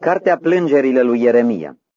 Cartea plângerile lui Ieremia.